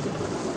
あ!